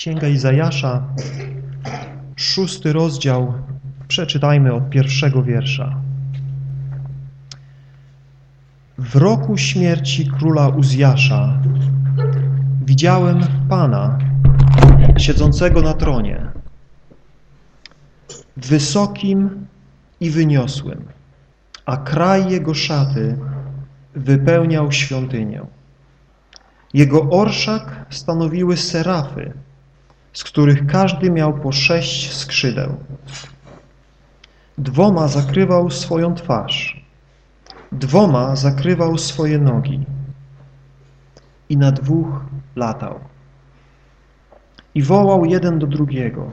Księga Izajasza, szósty rozdział, przeczytajmy od pierwszego wiersza. W roku śmierci króla Uzjasza widziałem Pana siedzącego na tronie, wysokim i wyniosłym, a kraj jego szaty wypełniał świątynię. Jego orszak stanowiły serafy, z których każdy miał po sześć skrzydeł. Dwoma zakrywał swoją twarz, dwoma zakrywał swoje nogi i na dwóch latał. I wołał jeden do drugiego,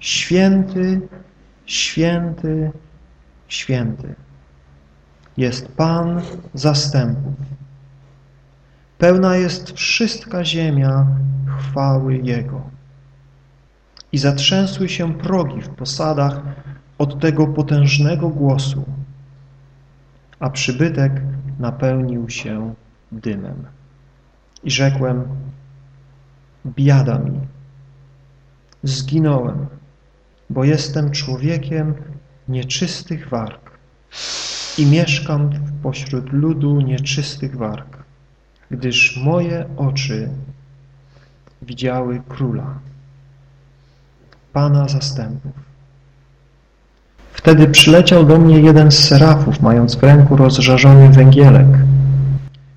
święty, święty, święty jest Pan zastępów. Pełna jest wszystka ziemia chwały Jego. I zatrzęsły się progi w posadach od tego potężnego głosu, a przybytek napełnił się dymem. I rzekłem, biada mi, zginąłem, bo jestem człowiekiem nieczystych warg i mieszkam pośród ludu nieczystych warg, gdyż moje oczy widziały Króla, Pana zastępów. Wtedy przyleciał do mnie jeden z serafów, mając w ręku rozżarzony węgielek,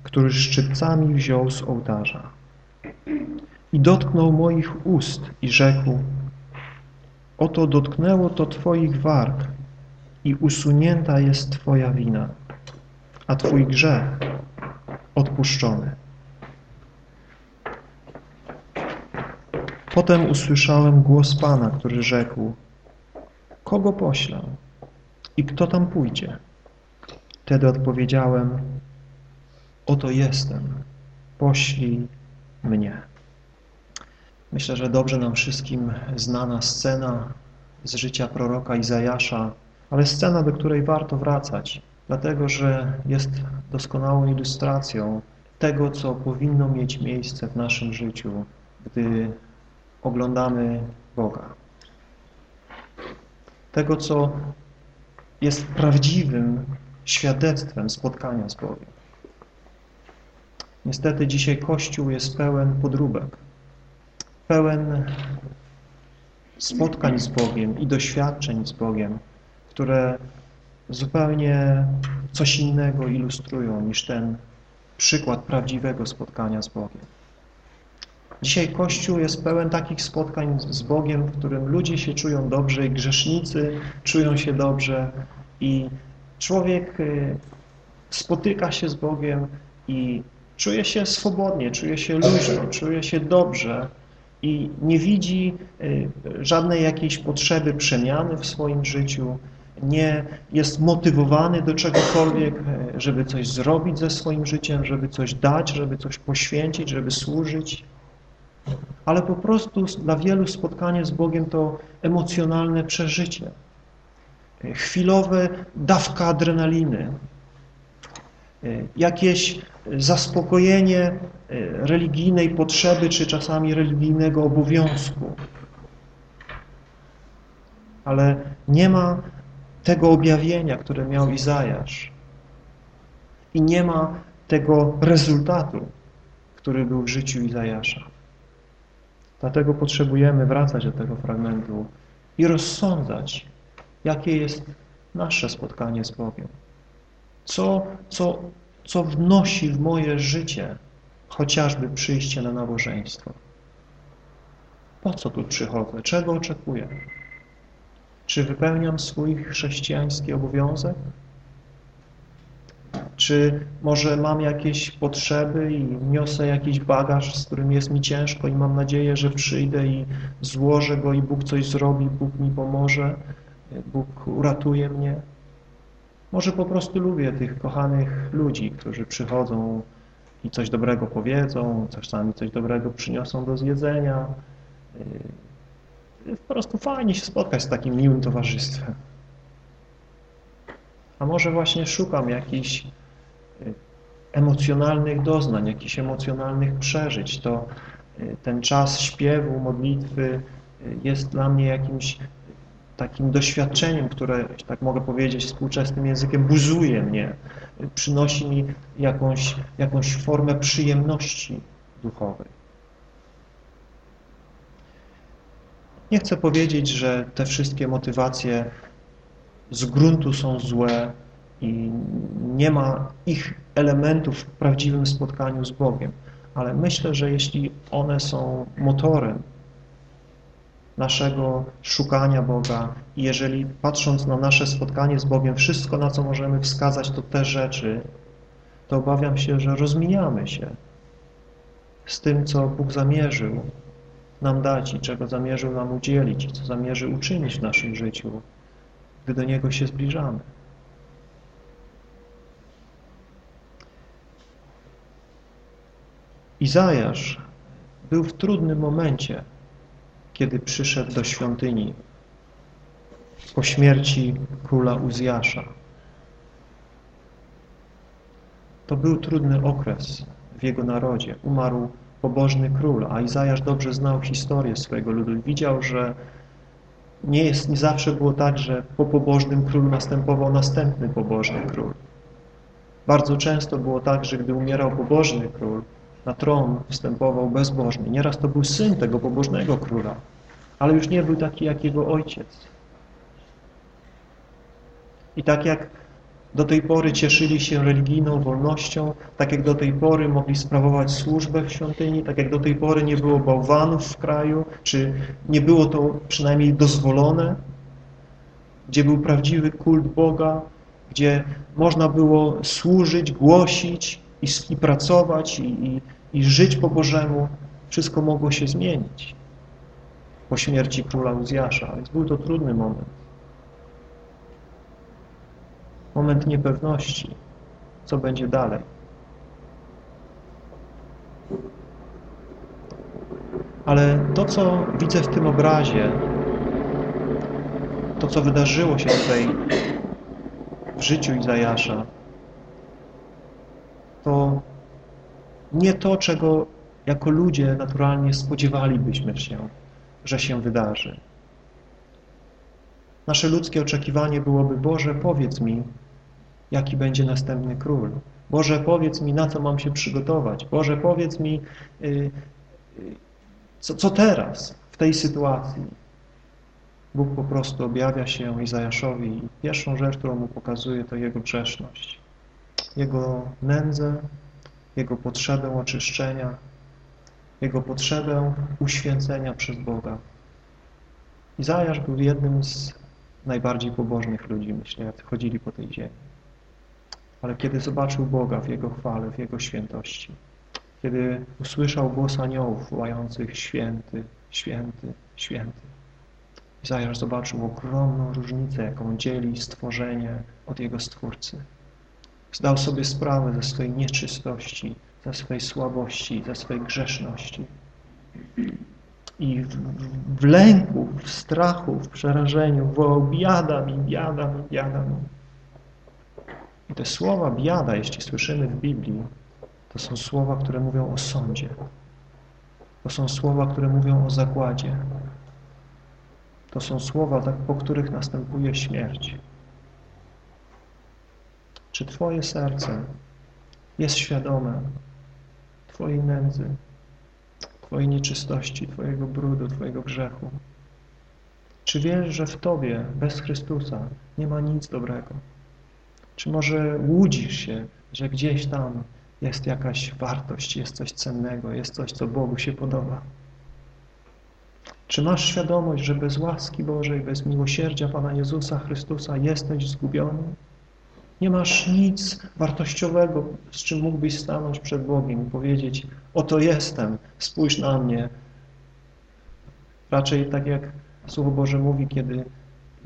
który szczypcami wziął z ołtarza. I dotknął moich ust i rzekł, oto dotknęło to Twoich warg i usunięta jest Twoja wina, a Twój grzech odpuszczony. Potem usłyszałem głos Pana, który rzekł, kogo poślę i kto tam pójdzie? Wtedy odpowiedziałem, oto jestem, poślij mnie. Myślę, że dobrze nam wszystkim znana scena z życia proroka Izajasza, ale scena, do której warto wracać, dlatego że jest doskonałą ilustracją tego, co powinno mieć miejsce w naszym życiu, gdy oglądamy Boga. Tego, co jest prawdziwym świadectwem spotkania z Bogiem. Niestety dzisiaj Kościół jest pełen podróbek, pełen spotkań z Bogiem i doświadczeń z Bogiem, które zupełnie coś innego ilustrują niż ten przykład prawdziwego spotkania z Bogiem. Dzisiaj Kościół jest pełen takich spotkań z Bogiem, w którym ludzie się czują dobrze i grzesznicy czują się dobrze i człowiek y, spotyka się z Bogiem i czuje się swobodnie, czuje się luźno, czuje się dobrze i nie widzi y, żadnej jakiejś potrzeby przemiany w swoim życiu, nie jest motywowany do czegokolwiek, y, żeby coś zrobić ze swoim życiem, żeby coś dać, żeby coś poświęcić, żeby służyć. Ale po prostu dla wielu spotkanie z Bogiem to emocjonalne przeżycie, chwilowe dawka adrenaliny, jakieś zaspokojenie religijnej potrzeby, czy czasami religijnego obowiązku. Ale nie ma tego objawienia, które miał Izajasz. I nie ma tego rezultatu, który był w życiu Izajasza. Dlatego potrzebujemy wracać do tego fragmentu i rozsądzać, jakie jest nasze spotkanie z Bogiem. Co, co, co wnosi w moje życie chociażby przyjście na nabożeństwo. Po co tu przychodzę? Czego oczekuję? Czy wypełniam swój chrześcijański obowiązek? Czy może mam jakieś potrzeby i niosę jakiś bagaż, z którym jest mi ciężko i mam nadzieję, że przyjdę i złożę go i Bóg coś zrobi, Bóg mi pomoże, Bóg uratuje mnie. Może po prostu lubię tych kochanych ludzi, którzy przychodzą i coś dobrego powiedzą, czasami coś dobrego przyniosą do zjedzenia. Po prostu fajnie się spotkać z takim miłym towarzystwem. A może właśnie szukam jakichś y, emocjonalnych doznań, jakichś emocjonalnych przeżyć, to ten czas śpiewu, modlitwy jest dla mnie jakimś takim doświadczeniem, które, tak mogę powiedzieć współczesnym językiem, buzuje mnie, przynosi mi jakąś, jakąś formę przyjemności duchowej. Nie chcę powiedzieć, że te wszystkie motywacje z gruntu są złe i nie ma ich elementów w prawdziwym spotkaniu z Bogiem, ale myślę, że jeśli one są motorem naszego szukania Boga i jeżeli patrząc na nasze spotkanie z Bogiem, wszystko na co możemy wskazać to te rzeczy, to obawiam się, że rozmijamy się z tym, co Bóg zamierzył nam dać i czego zamierzył nam udzielić co zamierzy uczynić w naszym życiu, gdy do Niego się zbliżamy. Izajasz był w trudnym momencie, kiedy przyszedł do świątyni po śmierci króla Uzjasza. To był trudny okres w jego narodzie. Umarł pobożny król, a Izajasz dobrze znał historię swojego ludu i widział, że nie, jest, nie zawsze było tak, że po pobożnym królu następował następny pobożny król. Bardzo często było tak, że gdy umierał pobożny król, na tron wstępował bezbożny. Nieraz to był syn tego pobożnego króla, ale już nie był taki jak jego ojciec. I tak jak do tej pory cieszyli się religijną wolnością, tak jak do tej pory mogli sprawować służbę w świątyni, tak jak do tej pory nie było bałwanów w kraju, czy nie było to przynajmniej dozwolone, gdzie był prawdziwy kult Boga, gdzie można było służyć, głosić i, i pracować i, i, i żyć po Bożemu, wszystko mogło się zmienić po śmierci króla Uzjasza, więc był to trudny moment. Moment niepewności, co będzie dalej. Ale to, co widzę w tym obrazie, to, co wydarzyło się tutaj w życiu Izajasza, to nie to, czego jako ludzie naturalnie spodziewalibyśmy się, że się wydarzy. Nasze ludzkie oczekiwanie byłoby, Boże, powiedz mi, jaki będzie następny król. Boże, powiedz mi, na co mam się przygotować. Boże, powiedz mi, yy, yy, co, co teraz w tej sytuacji. Bóg po prostu objawia się Izajaszowi i pierwszą rzecz, którą mu pokazuje, to jego grzeszność. Jego nędzę, jego potrzebę oczyszczenia, jego potrzebę uświęcenia przez Boga. Izajasz był jednym z najbardziej pobożnych ludzi, myślę, jak chodzili po tej ziemi. Ale kiedy zobaczył Boga w Jego chwale, w Jego świętości, kiedy usłyszał głos aniołów wołających święty, święty, święty, Izajasz zobaczył ogromną różnicę, jaką dzieli stworzenie od Jego Stwórcy. Zdał sobie sprawę ze swojej nieczystości, ze swojej słabości, ze swojej grzeszności. I w, w lęku, w strachu, w przerażeniu wołał biada mi, biada mi, biada mi. I te słowa biada, jeśli słyszymy w Biblii, to są słowa, które mówią o sądzie. To są słowa, które mówią o zagładzie. To są słowa, tak, po których następuje śmierć. Czy Twoje serce jest świadome Twojej nędzy, Twojej nieczystości, Twojego brudu, Twojego grzechu? Czy wiesz, że w Tobie, bez Chrystusa, nie ma nic dobrego? Czy może łudzisz się, że gdzieś tam jest jakaś wartość, jest coś cennego, jest coś, co Bogu się podoba? Czy masz świadomość, że bez łaski Bożej, bez miłosierdzia Pana Jezusa Chrystusa jesteś zgubiony? Nie masz nic wartościowego, z czym mógłbyś stanąć przed Bogiem i powiedzieć oto jestem, spójrz na mnie. Raczej tak jak Słowo Boże mówi, kiedy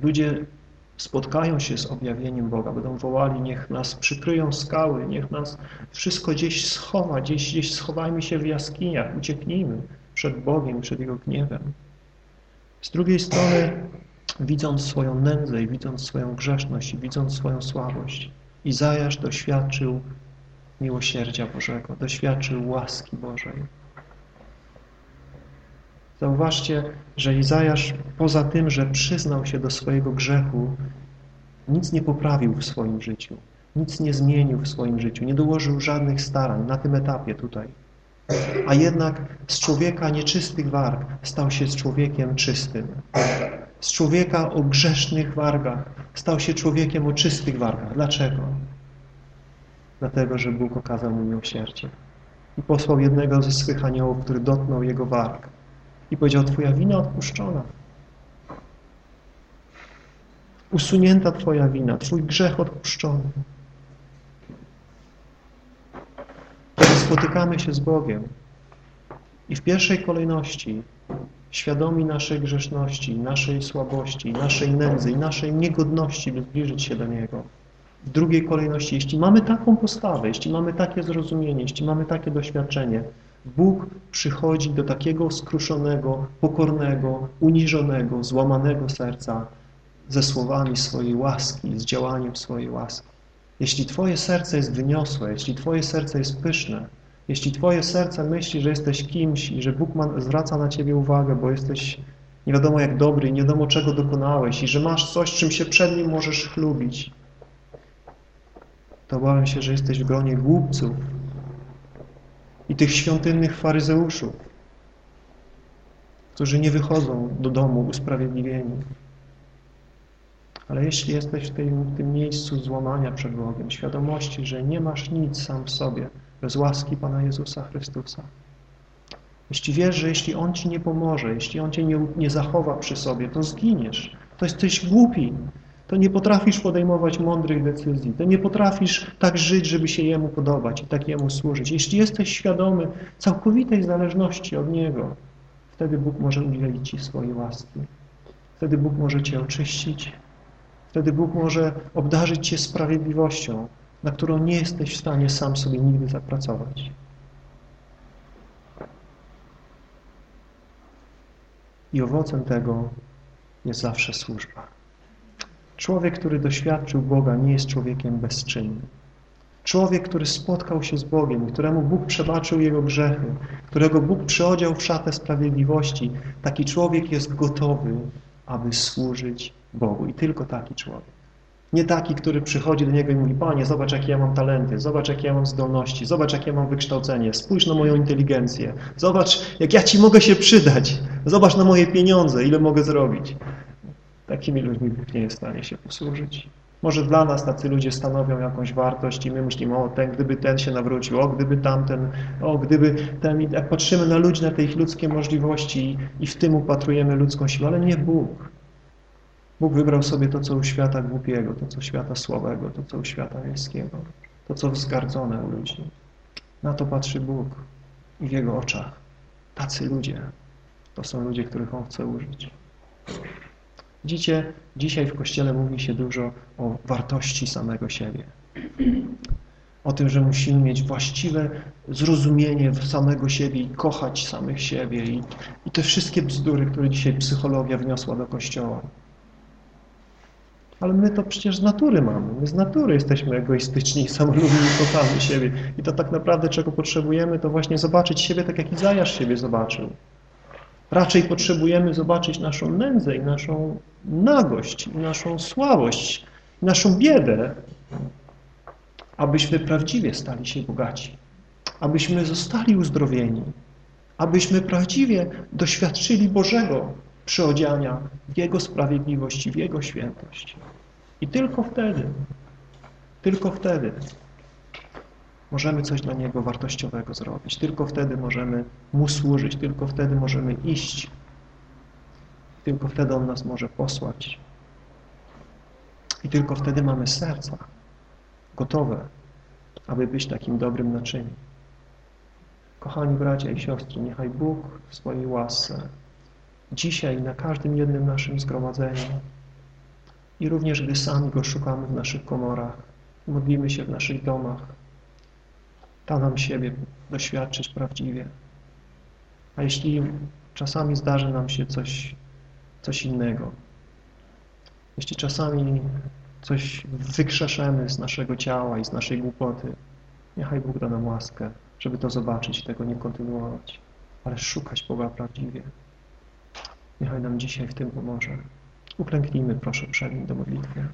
ludzie spotkają się z objawieniem Boga, będą wołali, niech nas przykryją skały, niech nas wszystko gdzieś schowa, gdzieś, gdzieś schowajmy się w jaskiniach, ucieknijmy przed Bogiem, przed Jego gniewem. Z drugiej strony widząc swoją nędzę i widząc swoją grzeszność i widząc swoją słabość, Izajasz doświadczył miłosierdzia Bożego, doświadczył łaski Bożej. Zauważcie, że Izajasz poza tym, że przyznał się do swojego grzechu, nic nie poprawił w swoim życiu, nic nie zmienił w swoim życiu, nie dołożył żadnych starań na tym etapie tutaj. A jednak z człowieka nieczystych warg stał się z człowiekiem czystym. Z człowieka o grzesznych wargach stał się człowiekiem o czystych wargach. Dlaczego? Dlatego, że Bóg okazał mu miłosierdzie. I posłał jednego ze swych aniołów, który dotknął jego warg. I powiedział, Twoja wina odpuszczona. Usunięta Twoja wina, Twój grzech odpuszczony. Kiedy spotykamy się z Bogiem i w pierwszej kolejności świadomi naszej grzeszności, naszej słabości, naszej nędzy i naszej niegodności, by zbliżyć się do Niego, w drugiej kolejności, jeśli mamy taką postawę, jeśli mamy takie zrozumienie, jeśli mamy takie doświadczenie, Bóg przychodzi do takiego skruszonego, pokornego, uniżonego, złamanego serca ze słowami swojej łaski, z działaniem swojej łaski. Jeśli Twoje serce jest wyniosłe, jeśli Twoje serce jest pyszne, jeśli Twoje serce myśli, że jesteś kimś i że Bóg ma, zwraca na Ciebie uwagę, bo jesteś nie wiadomo jak dobry nie wiadomo czego dokonałeś i że masz coś, czym się przed Nim możesz chlubić, to obawiam się, że jesteś w gronie głupców i tych świątynnych faryzeuszów, którzy nie wychodzą do domu usprawiedliwieni. Ale jeśli jesteś w tym, w tym miejscu złamania przed Bogiem, świadomości, że nie masz nic sam w sobie bez łaski Pana Jezusa Chrystusa, jeśli wiesz, że jeśli On Ci nie pomoże, jeśli On Cię nie, nie zachowa przy sobie, to zginiesz. To jesteś głupi, to nie potrafisz podejmować mądrych decyzji, to nie potrafisz tak żyć, żeby się Jemu podobać i tak Jemu służyć. Jeśli jesteś świadomy całkowitej zależności od Niego, wtedy Bóg może udzielić Ci swojej łaski. Wtedy Bóg może Cię oczyścić. Wtedy Bóg może obdarzyć Cię sprawiedliwością, na którą nie jesteś w stanie sam sobie nigdy zapracować. I owocem tego jest zawsze służba. Człowiek, który doświadczył Boga, nie jest człowiekiem bezczynnym. Człowiek, który spotkał się z Bogiem, któremu Bóg przebaczył jego grzechy, którego Bóg przyodział w szatę sprawiedliwości, taki człowiek jest gotowy, aby służyć Bogu. I tylko taki człowiek. Nie taki, który przychodzi do Niego i mówi, Panie, zobacz, jakie ja mam talenty, zobacz, jakie ja mam zdolności, zobacz, jakie ja mam wykształcenie, spójrz na moją inteligencję, zobacz, jak ja Ci mogę się przydać, zobacz na moje pieniądze, ile mogę zrobić. Takimi ludźmi Bóg nie jest w stanie się posłużyć. Może dla nas tacy ludzie stanowią jakąś wartość i my myślimy, o ten, gdyby ten się nawrócił, o gdyby tamten, o gdyby ten, jak patrzymy na ludzi, na te ich ludzkie możliwości i w tym upatrujemy ludzką siłę, ale nie Bóg. Bóg wybrał sobie to, co u świata głupiego, to, co u świata słabego, to, co u świata miejskiego, to, co wzgardzone u ludzi. Na to patrzy Bóg i w Jego oczach tacy ludzie to są ludzie, których On chce użyć. Widzicie, dzisiaj w Kościele mówi się dużo o wartości samego siebie. O tym, że musimy mieć właściwe zrozumienie samego siebie i kochać samych siebie i, i te wszystkie bzdury, które dzisiaj psychologia wniosła do Kościoła. Ale my to przecież z natury mamy. My z natury jesteśmy egoistyczni, samolubni kochamy siebie. I to tak naprawdę, czego potrzebujemy, to właśnie zobaczyć siebie tak, jak Izajasz siebie zobaczył. Raczej potrzebujemy zobaczyć naszą nędzę i naszą nagość, i naszą słabość, i naszą biedę, abyśmy prawdziwie stali się bogaci, abyśmy zostali uzdrowieni, abyśmy prawdziwie doświadczyli Bożego przyodziania w Jego sprawiedliwości, w Jego świętość. I tylko wtedy, tylko wtedy możemy coś dla Niego wartościowego zrobić. Tylko wtedy możemy Mu służyć, tylko wtedy możemy iść. Tylko wtedy On nas może posłać. I tylko wtedy mamy serca gotowe, aby być takim dobrym naczyniem. Kochani bracia i siostry, niechaj Bóg w swojej łasce dzisiaj na każdym jednym naszym zgromadzeniu i również gdy sami Go szukamy w naszych komorach, modlimy się w naszych domach, da nam siebie doświadczyć prawdziwie. A jeśli czasami zdarzy nam się coś, coś innego, jeśli czasami coś wykrzeszemy z naszego ciała i z naszej głupoty, niechaj Bóg da nam łaskę, żeby to zobaczyć i tego nie kontynuować, ale szukać Boga prawdziwie Niechaj nam dzisiaj w tym pomoże. Uklęknijmy proszę przed Nim do modlitwy.